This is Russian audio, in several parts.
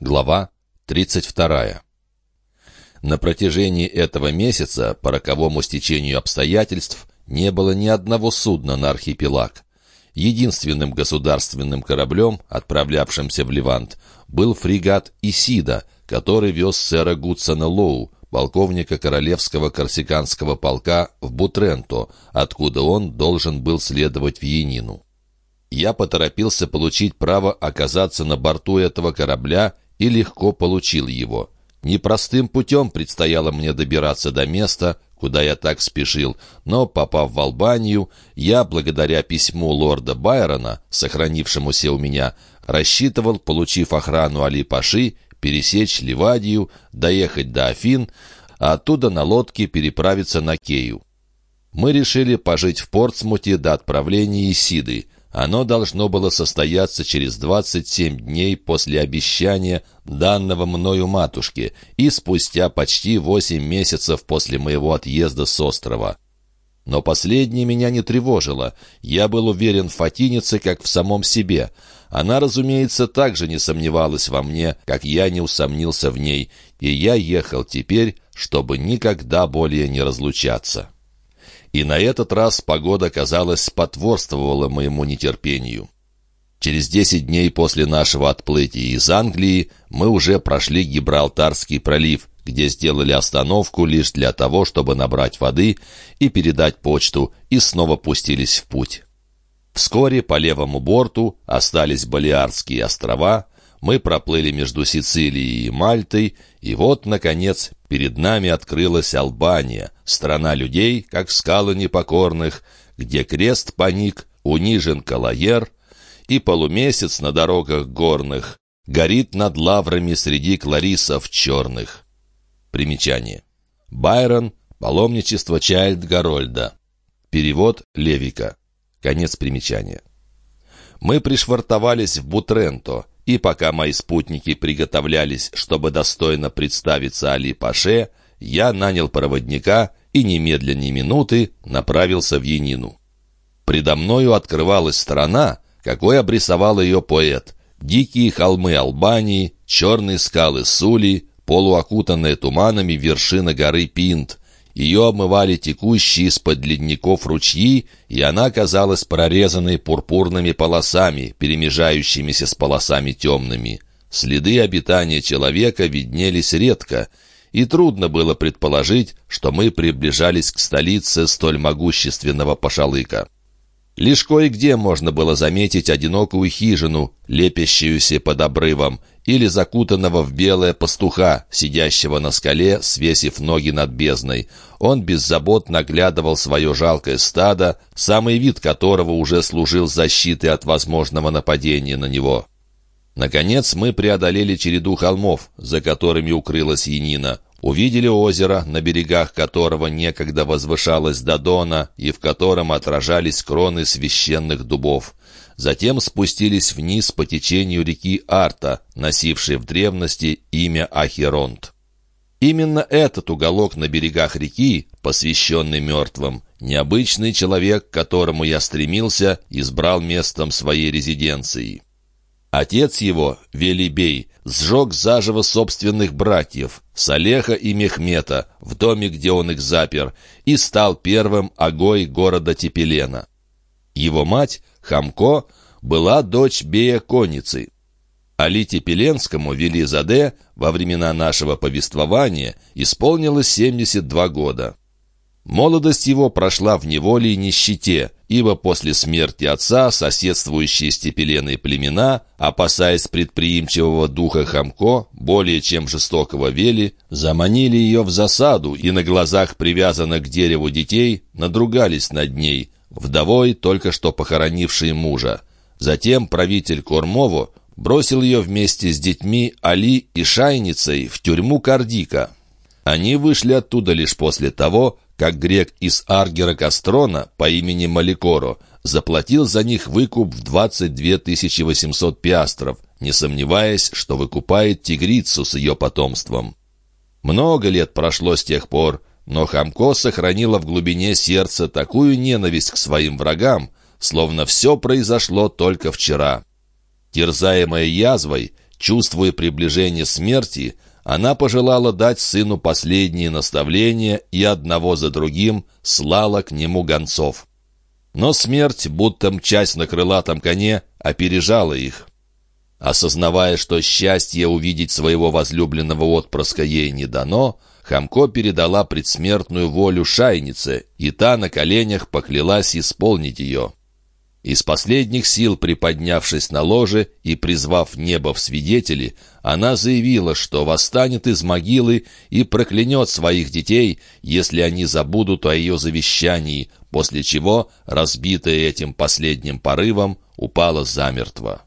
Глава 32. На протяжении этого месяца, по роковому стечению обстоятельств, не было ни одного судна на архипелаг. Единственным государственным кораблем, отправлявшимся в Левант, был фрегат «Исида», который вез сэра Гудсона Лоу, полковника Королевского корсиканского полка в Бутренто, откуда он должен был следовать в Янину. Я поторопился получить право оказаться на борту этого корабля и легко получил его. Непростым путем предстояло мне добираться до места, куда я так спешил, но, попав в Албанию, я, благодаря письму лорда Байрона, сохранившемуся у меня, рассчитывал, получив охрану Али-Паши, пересечь Ливадию, доехать до Афин, а оттуда на лодке переправиться на Кею. Мы решили пожить в Портсмуте до отправления Исиды — оно должно было состояться через 27 дней после обещания, данного мною матушке, и спустя почти 8 месяцев после моего отъезда с острова. Но последнее меня не тревожило. Я был уверен в Фатинице, как в самом себе. Она, разумеется, также не сомневалась во мне, как я не усомнился в ней, и я ехал теперь, чтобы никогда более не разлучаться и на этот раз погода, казалось, спотворствовала моему нетерпению. Через десять дней после нашего отплытия из Англии мы уже прошли Гибралтарский пролив, где сделали остановку лишь для того, чтобы набрать воды и передать почту, и снова пустились в путь. Вскоре по левому борту остались Балиарские острова, мы проплыли между Сицилией и Мальтой, и вот, наконец, перед нами открылась Албания, страна людей, как скалы непокорных, где крест паник, унижен калаер, и полумесяц на дорогах горных горит над лаврами среди кларисов черных. Примечание. Байрон, паломничество Чайльд Гарольда. Перевод Левика. Конец примечания. Мы пришвартовались в Бутренто, и пока мои спутники приготовлялись, чтобы достойно представиться Али-Паше, я нанял проводника и немедленно минуты направился в Янину. Предо мною открывалась страна, какой обрисовал ее поэт. Дикие холмы Албании, черные скалы Сули, полуокутанные туманами вершина горы Пинт, ее омывали текущие из-под ледников ручьи, и она казалась прорезанной пурпурными полосами, перемежающимися с полосами темными. Следы обитания человека виднелись редко, и трудно было предположить, что мы приближались к столице столь могущественного пошалыка. Лишь кое-где можно было заметить одинокую хижину, лепящуюся под обрывом, или закутанного в белое пастуха, сидящего на скале, свесив ноги над бездной. Он беззаботно оглядывал свое жалкое стадо, самый вид которого уже служил защитой от возможного нападения на него. Наконец мы преодолели череду холмов, за которыми укрылась Янина. Увидели озеро, на берегах которого некогда возвышалась Додона и в котором отражались кроны священных дубов. Затем спустились вниз по течению реки Арта, носившей в древности имя Ахеронт. Именно этот уголок на берегах реки, посвященный мертвым, необычный человек, к которому я стремился, избрал местом своей резиденции. Отец его, Велибей, сжег заживо собственных братьев, Салеха и Мехмета, в доме, где он их запер, и стал первым огой города Тепелена. Его мать, Хамко, была дочь Бея Коницы. Али Тепеленскому Велизаде во времена нашего повествования исполнилось 72 года. Молодость его прошла в неволе и нищете, ибо после смерти отца соседствующие с Тепеленой племена, опасаясь предприимчивого духа Хамко, более чем жестокого Вели, заманили ее в засаду и на глазах привязанных к дереву детей надругались над ней, вдовой, только что похоронившей мужа. Затем правитель Кормово бросил ее вместе с детьми Али и Шайницей в тюрьму Кардика. Они вышли оттуда лишь после того, как грек из Аргера Кастрона по имени Маликоро заплатил за них выкуп в 22 800 пиастров, не сомневаясь, что выкупает тигрицу с ее потомством. Много лет прошло с тех пор, но Хамко сохранила в глубине сердца такую ненависть к своим врагам, словно все произошло только вчера. Терзаемая язвой, чувствуя приближение смерти, она пожелала дать сыну последние наставления и одного за другим слала к нему гонцов. Но смерть, будто мчась на крылатом коне, опережала их. Осознавая, что счастье увидеть своего возлюбленного отпрыска ей не дано, Хамко передала предсмертную волю шайнице, и та на коленях поклялась исполнить ее. Из последних сил приподнявшись на ложе и призвав небо в свидетели, она заявила, что восстанет из могилы и проклянет своих детей, если они забудут о ее завещании, после чего, разбитая этим последним порывом, упала замертво.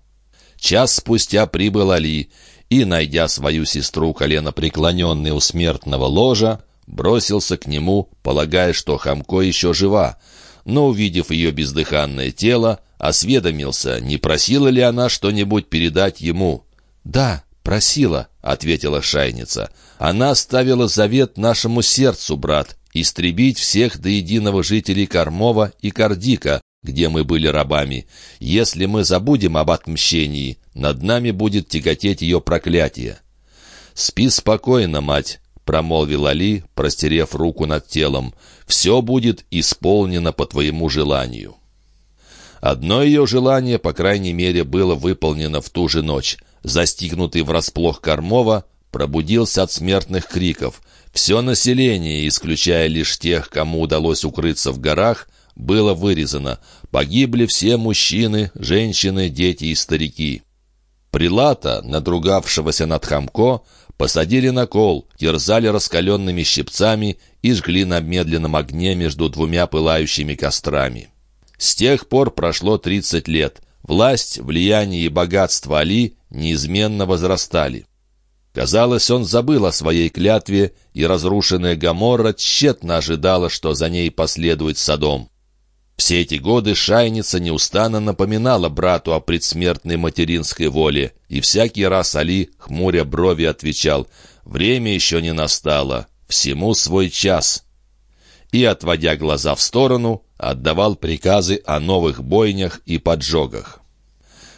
Час спустя прибыл Али и, найдя свою сестру коленопреклоненной у смертного ложа, бросился к нему, полагая, что Хамко еще жива, но, увидев ее бездыханное тело, осведомился, не просила ли она что-нибудь передать ему. «Да, просила», — ответила шайница. «Она оставила завет нашему сердцу, брат, истребить всех до единого жителей Кормова и Кардика, где мы были рабами. Если мы забудем об отмщении, над нами будет тяготеть ее проклятие». «Спи спокойно, мать», — промолвил Али, простерев руку над телом. «Все будет исполнено по твоему желанию». Одно ее желание, по крайней мере, было выполнено в ту же ночь. Застигнутый врасплох Кормова пробудился от смертных криков. Все население, исключая лишь тех, кому удалось укрыться в горах, было вырезано. Погибли все мужчины, женщины, дети и старики. Прилата, надругавшегося над Хамко, посадили на кол, терзали раскаленными щипцами и жгли на медленном огне между двумя пылающими кострами. С тех пор прошло 30 лет. Власть, влияние и богатство Али неизменно возрастали. Казалось, он забыл о своей клятве, и разрушенная Гаморра тщетно ожидала, что за ней последует Содом. Все эти годы шайница неустанно напоминала брату о предсмертной материнской воле, и всякий раз Али, хмуря брови, отвечал «Время еще не настало, всему свой час». И, отводя глаза в сторону, отдавал приказы о новых бойнях и поджогах.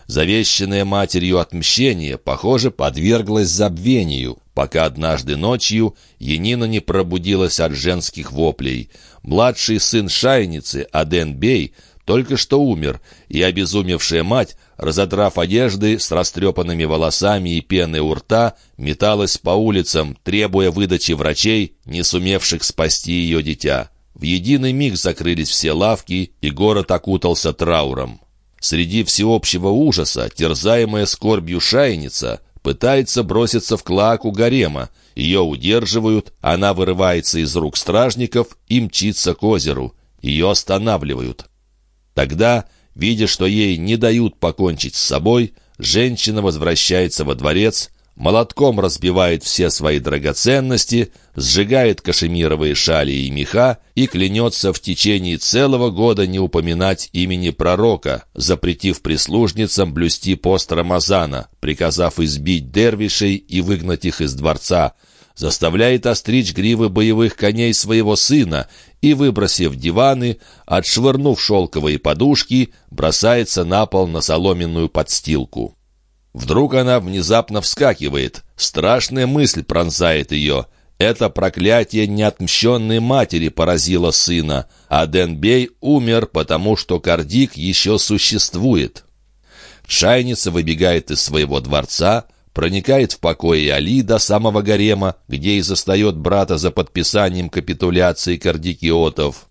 Завещанное матерью отмщение, похоже, подверглось забвению, пока однажды ночью Енина не пробудилась от женских воплей. Младший сын шайницы, Аден Бей, только что умер, и обезумевшая мать, разодрав одежды с растрепанными волосами и пеной у рта, металась по улицам, требуя выдачи врачей, не сумевших спасти ее дитя. В единый миг закрылись все лавки, и город окутался трауром. Среди всеобщего ужаса, терзаемая скорбью шайница, пытается броситься в клаку гарема. Ее удерживают, она вырывается из рук стражников и мчится к озеру. Ее останавливают. Тогда, видя, что ей не дают покончить с собой, женщина возвращается во дворец, молотком разбивает все свои драгоценности, сжигает кашемировые шали и меха и клянется в течение целого года не упоминать имени пророка, запретив прислужницам блюсти пост Рамазана, приказав избить дервишей и выгнать их из дворца, заставляет остричь гривы боевых коней своего сына и, выбросив диваны, отшвырнув шелковые подушки, бросается на пол на соломенную подстилку. Вдруг она внезапно вскакивает. Страшная мысль пронзает ее. Это проклятие неотмщенной матери поразило сына, а Денбей умер, потому что Кардик еще существует. Шайница выбегает из своего дворца, проникает в покои Али до самого гарема, где и застает брата за подписанием капитуляции кардикиотов.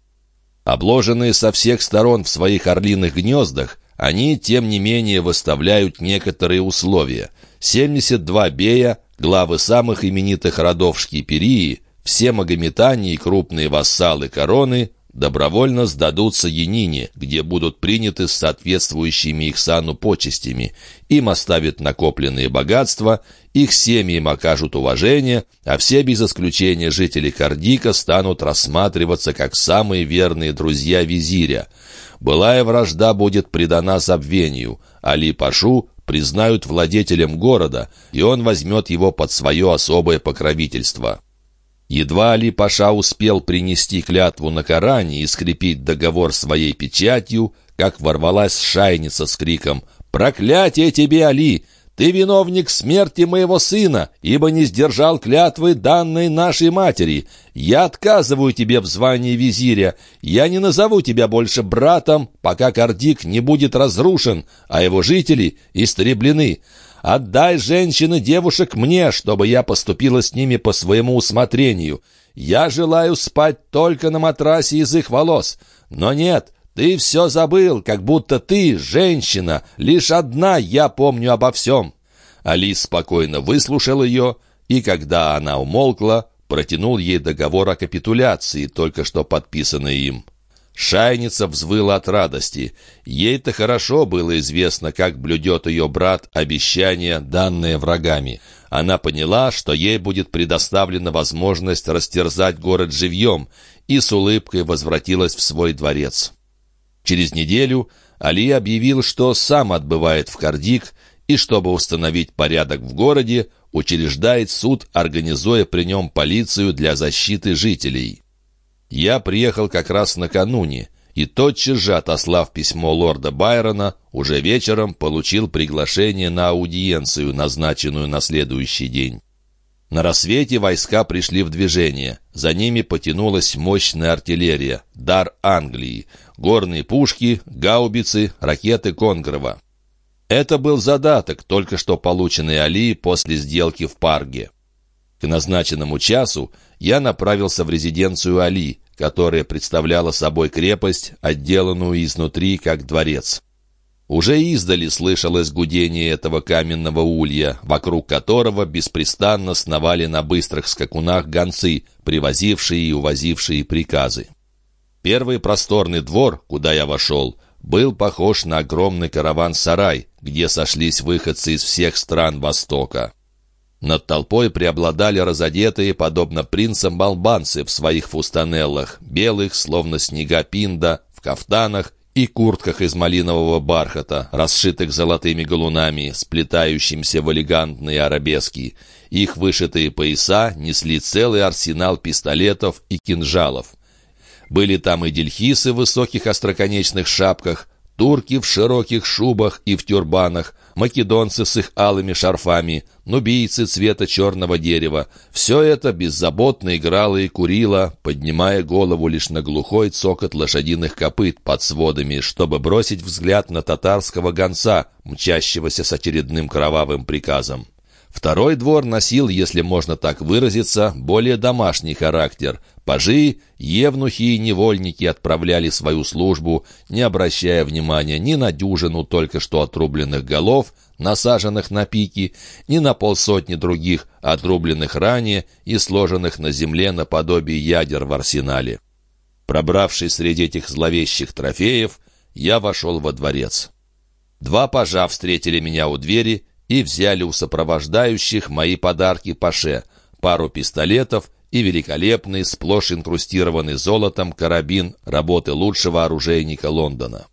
Обложенные со всех сторон в своих орлиных гнездах, они, тем не менее, выставляют некоторые условия. 72 бея, главы самых именитых родов Шкиперии, все магометане и крупные вассалы короны добровольно сдадутся Янине, где будут приняты с соответствующими их сану почестями. Им оставят накопленные богатства, их семьям окажут уважение, а все без исключения жители Кардика станут рассматриваться как самые верные друзья визиря. Былая вражда будет предана забвению. Али-Пашу признают владетелем города, и он возьмет его под свое особое покровительство. Едва Али-Паша успел принести клятву на Коране и скрепить договор своей печатью, как ворвалась шайница с криком «Проклятие тебе, Али! Ты виновник смерти моего сына, ибо не сдержал клятвы, данной нашей матери. Я отказываю тебе в звании визиря. Я не назову тебя больше братом, пока Кардик не будет разрушен, а его жители истреблены. Отдай женщин и девушек мне, чтобы я поступила с ними по своему усмотрению. Я желаю спать только на матрасе из их волос. Но нет, ты все забыл, как будто ты, женщина, лишь одна я помню обо всем». Алис спокойно выслушал ее, и когда она умолкла, протянул ей договор о капитуляции, только что подписанный им. Шайница взвыла от радости. Ей-то хорошо было известно, как блюдет ее брат обещания, данные врагами. Она поняла, что ей будет предоставлена возможность растерзать город живьем, и с улыбкой возвратилась в свой дворец. Через неделю Али объявил, что сам отбывает в Кардик, и, чтобы установить порядок в городе, учреждает суд, организуя при нем полицию для защиты жителей. Я приехал как раз накануне, и тотчас же, отослав письмо лорда Байрона, уже вечером получил приглашение на аудиенцию, назначенную на следующий день. На рассвете войска пришли в движение. За ними потянулась мощная артиллерия, дар Англии, горные пушки, гаубицы, ракеты Конгрова. Это был задаток, только что полученный Али после сделки в Парге. К назначенному часу я направился в резиденцию Али, которая представляла собой крепость, отделанную изнутри как дворец. Уже издали слышалось гудение этого каменного улья, вокруг которого беспрестанно сновали на быстрых скакунах гонцы, привозившие и увозившие приказы. Первый просторный двор, куда я вошел, был похож на огромный караван-сарай, где сошлись выходцы из всех стран Востока. Над толпой преобладали разодетые, подобно принцам, балбанцы в своих фустанеллах, белых, словно снега пинда, в кафтанах и куртках из малинового бархата, расшитых золотыми галунами, сплетающимся в элегантные арабески. Их вышитые пояса несли целый арсенал пистолетов и кинжалов. Были там и дельхисы в высоких остроконечных шапках, турки в широких шубах и в тюрбанах, македонцы с их алыми шарфами, нубийцы цвета черного дерева. Все это беззаботно играло и курило, поднимая голову лишь на глухой цокот лошадиных копыт под сводами, чтобы бросить взгляд на татарского гонца, мчащегося с очередным кровавым приказом. Второй двор носил, если можно так выразиться, более домашний характер. Пажи, евнухи и невольники отправляли свою службу, не обращая внимания ни на дюжину только что отрубленных голов, насаженных на пики, ни на полсотни других, отрубленных ранее и сложенных на земле наподобие ядер в арсенале. Пробравшись среди этих зловещих трофеев, я вошел во дворец. Два пажа встретили меня у двери и взяли у сопровождающих мои подарки Паше, пару пистолетов и великолепный, сплошь инкрустированный золотом карабин работы лучшего оружейника Лондона.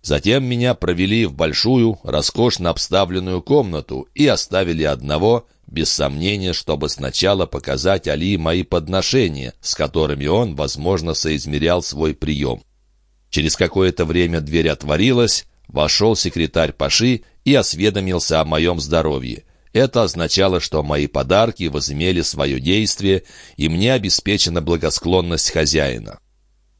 Затем меня провели в большую, роскошно обставленную комнату и оставили одного, без сомнения, чтобы сначала показать Али мои подношения, с которыми он, возможно, соизмерял свой прием. Через какое-то время дверь отворилась, вошел секретарь Паши и осведомился о моем здоровье. Это означало, что мои подарки возымели свое действие, и мне обеспечена благосклонность хозяина.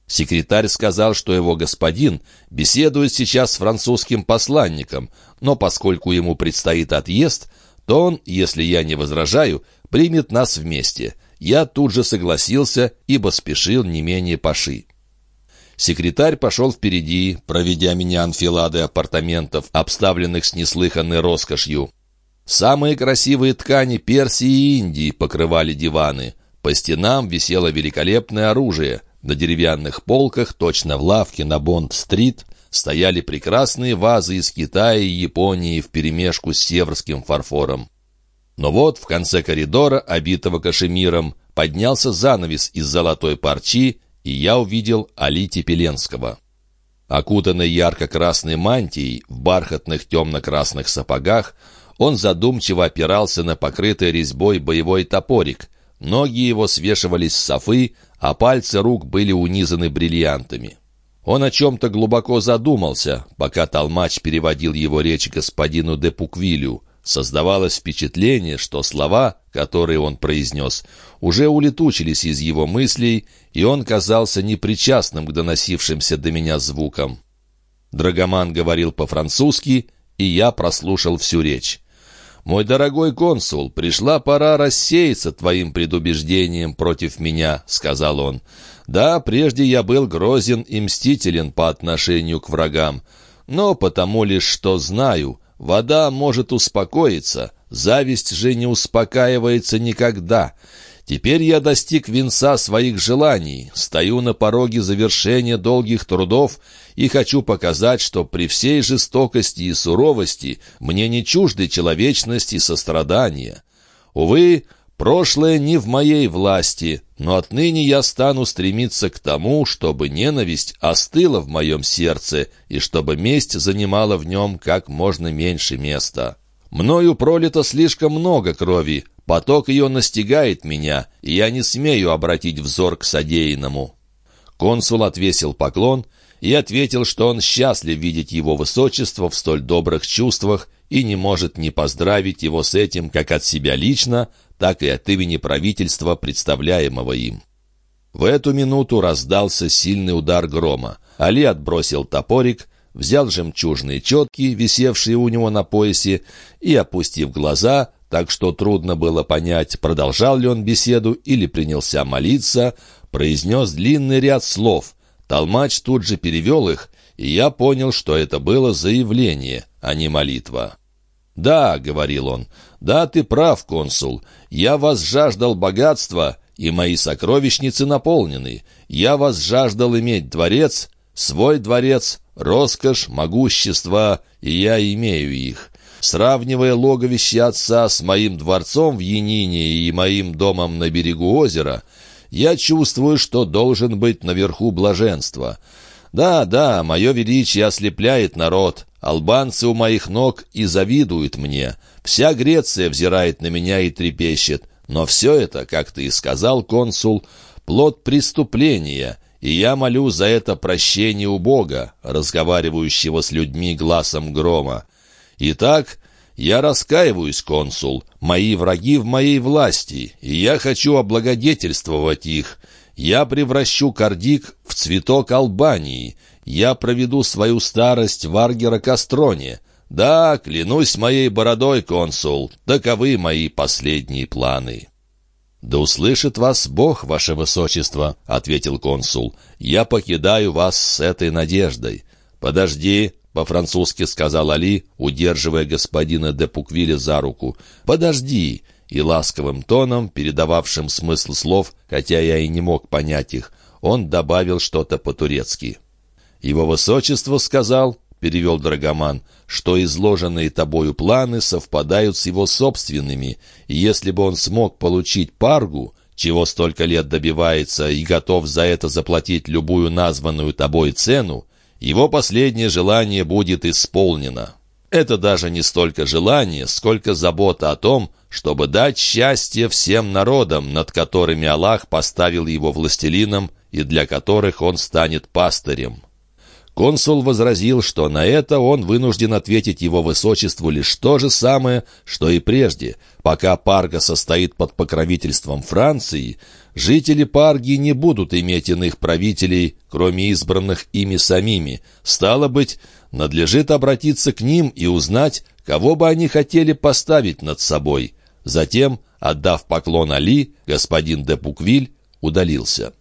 Секретарь сказал, что его господин беседует сейчас с французским посланником, но поскольку ему предстоит отъезд, то он, если я не возражаю, примет нас вместе. Я тут же согласился, ибо спешил не менее Паши. Секретарь пошел впереди, проведя меня анфиладой апартаментов, обставленных с неслыханной роскошью. Самые красивые ткани Персии и Индии покрывали диваны. По стенам висело великолепное оружие. На деревянных полках, точно в лавке на Бонд-стрит, стояли прекрасные вазы из Китая и Японии вперемешку с северским фарфором. Но вот в конце коридора, обитого кашемиром, поднялся занавес из золотой парчи, и я увидел Али Тепеленского. Окутанный ярко-красной мантией, в бархатных темно-красных сапогах, он задумчиво опирался на покрытый резьбой боевой топорик. Ноги его свешивались с софы, а пальцы рук были унизаны бриллиантами. Он о чем-то глубоко задумался, пока толмач переводил его речь господину де Пуквилю, Создавалось впечатление, что слова, которые он произнес, уже улетучились из его мыслей, и он казался непричастным к доносившимся до меня звукам. Драгоман говорил по-французски, и я прослушал всю речь. «Мой дорогой консул, пришла пора рассеяться твоим предубеждением против меня», — сказал он. «Да, прежде я был грозен и мстителен по отношению к врагам, но потому лишь, что знаю, Вода может успокоиться, зависть же не успокаивается никогда. Теперь я достиг венца своих желаний, стою на пороге завершения долгих трудов и хочу показать, что при всей жестокости и суровости мне не чужды человечность и сострадание. Увы, Прошлое не в моей власти, но отныне я стану стремиться к тому, чтобы ненависть остыла в моем сердце и чтобы месть занимала в нем как можно меньше места. Мною пролито слишком много крови, поток ее настигает меня, и я не смею обратить взор к содеянному». Консул отвесил поклон и ответил, что он счастлив видеть его высочество в столь добрых чувствах и не может не поздравить его с этим как от себя лично, так и от имени правительства, представляемого им. В эту минуту раздался сильный удар грома. Али отбросил топорик, взял жемчужные четки, висевшие у него на поясе, и, опустив глаза, так что трудно было понять, продолжал ли он беседу или принялся молиться, произнес длинный ряд слов. Толмач тут же перевел их, и я понял, что это было заявление, а не молитва. «Да», — говорил он, — «да, ты прав, консул. Я вас жаждал богатства, и мои сокровищницы наполнены. Я вас жаждал иметь дворец, свой дворец, роскошь, могущество, и я имею их. Сравнивая логовище отца с моим дворцом в Янине и моим домом на берегу озера, я чувствую, что должен быть наверху блаженства. Да, да, мое величие ослепляет народ, Албанцы у моих ног и завидуют мне. Вся Греция взирает на меня и трепещет. Но все это, как ты и сказал, консул, плод преступления, и я молю за это прощение у Бога, разговаривающего с людьми глазом грома. Итак, я раскаиваюсь, консул, мои враги в моей власти, и я хочу облагодетельствовать их. Я превращу Кардик в цветок Албании, я проведу свою старость в Аргера-Кастроне. Да, клянусь моей бородой, консул, таковы мои последние планы». «Да услышит вас Бог, ваше высочество», — ответил консул. «Я покидаю вас с этой надеждой». «Подожди», — по-французски сказал Али, удерживая господина де Пуквиля за руку. «Подожди», и ласковым тоном, передававшим смысл слов, хотя я и не мог понять их, он добавил что-то по-турецки. «Его высочество сказал, — перевел Драгоман, — что изложенные тобою планы совпадают с его собственными, и если бы он смог получить паргу, чего столько лет добивается и готов за это заплатить любую названную тобой цену, его последнее желание будет исполнено. Это даже не столько желание, сколько забота о том, чтобы дать счастье всем народам, над которыми Аллах поставил его властелином и для которых он станет пастырем. Консул возразил, что на это он вынужден ответить его высочеству лишь то же самое, что и прежде. Пока Парга состоит под покровительством Франции, жители Парги не будут иметь иных правителей, кроме избранных ими самими. Стало быть, надлежит обратиться к ним и узнать, кого бы они хотели поставить над собой. Затем, отдав поклон Али, господин де Пуквиль удалился.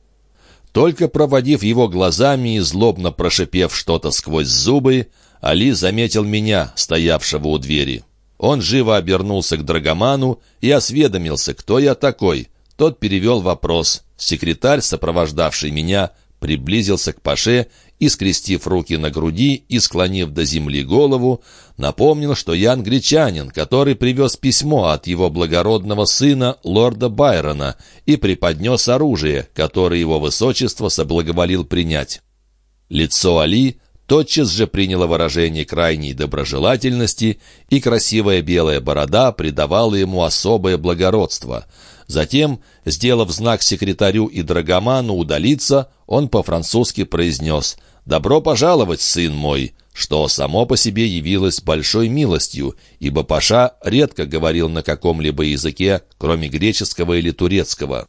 Только проводив его глазами и злобно прошипев что-то сквозь зубы, Али заметил меня, стоявшего у двери. Он живо обернулся к Драгоману и осведомился, кто я такой. Тот перевел вопрос. Секретарь, сопровождавший меня, приблизился к Паше и, скрестив руки на груди и склонив до земли голову, напомнил, что я англичанин, который привез письмо от его благородного сына, лорда Байрона, и преподнес оружие, которое его высочество соблаговолил принять. Лицо Али тотчас же приняло выражение крайней доброжелательности, и красивая белая борода придавала ему особое благородство — Затем, сделав знак секретарю и драгоману удалиться, он по-французски произнес «Добро пожаловать, сын мой! что само по себе явилось большой милостью, ибо Паша редко говорил на каком-либо языке, кроме греческого или турецкого.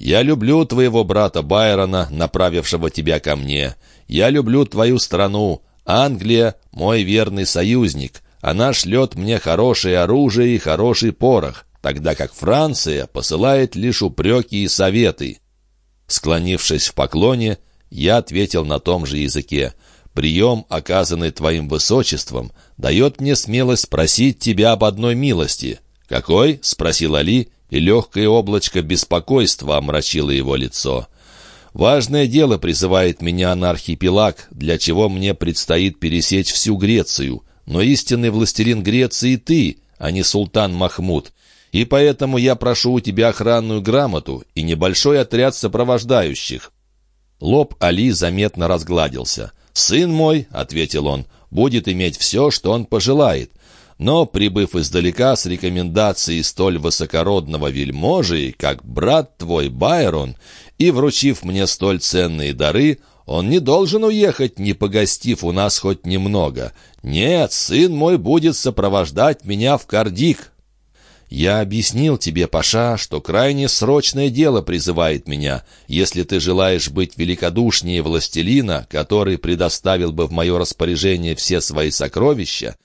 «Я люблю твоего брата Байрона, направившего тебя ко мне. Я люблю твою страну. Англия — мой верный союзник. Она шлет мне хорошее оружие и хороший порох, тогда как Франция посылает лишь упреки и советы». Склонившись в поклоне, я ответил на том же языке. «Прием, оказанный твоим высочеством, дает мне смелость спросить тебя об одной милости». «Какой?» — спросил Али, и легкое облачко беспокойства омрачило его лицо. «Важное дело призывает меня на архипелаг, для чего мне предстоит пересечь всю Грецию. Но истинный властелин Греции ты, а не султан Махмуд. И поэтому я прошу у тебя охранную грамоту и небольшой отряд сопровождающих». Лоб Али заметно разгладился. «Сын мой», — ответил он, — «будет иметь все, что он пожелает. Но, прибыв издалека с рекомендацией столь высокородного вельможи, как брат твой Байрон, и вручив мне столь ценные дары, он не должен уехать, не погостив у нас хоть немного. Нет, сын мой будет сопровождать меня в Кардик». «Я объяснил тебе, Паша, что крайне срочное дело призывает меня. Если ты желаешь быть великодушнее властелина, который предоставил бы в мое распоряжение все свои сокровища,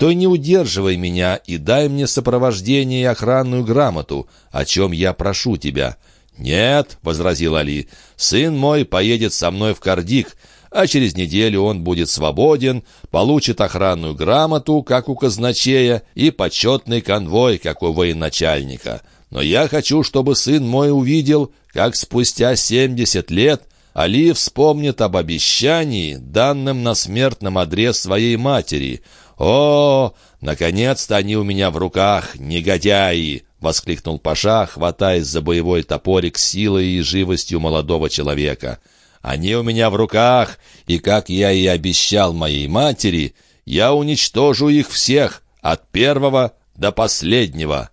то не удерживай меня и дай мне сопровождение и охранную грамоту, о чем я прошу тебя». «Нет», — возразил Али, — «сын мой поедет со мной в Кардик, а через неделю он будет свободен, получит охранную грамоту, как у казначея, и почетный конвой, как у военачальника. Но я хочу, чтобы сын мой увидел, как спустя семьдесят лет Али вспомнит об обещании, данном на смертном одре своей матери. «О, наконец-то они у меня в руках, негодяи!» — воскликнул Паша, хватаясь за боевой топорик силой и живостью молодого человека. Они у меня в руках, и, как я и обещал моей матери, я уничтожу их всех, от первого до последнего».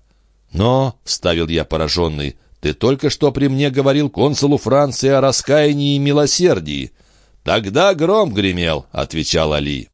«Но», — вставил я пораженный, — «ты только что при мне говорил консулу Франции о раскаянии и милосердии». «Тогда гром гремел», — отвечал Али.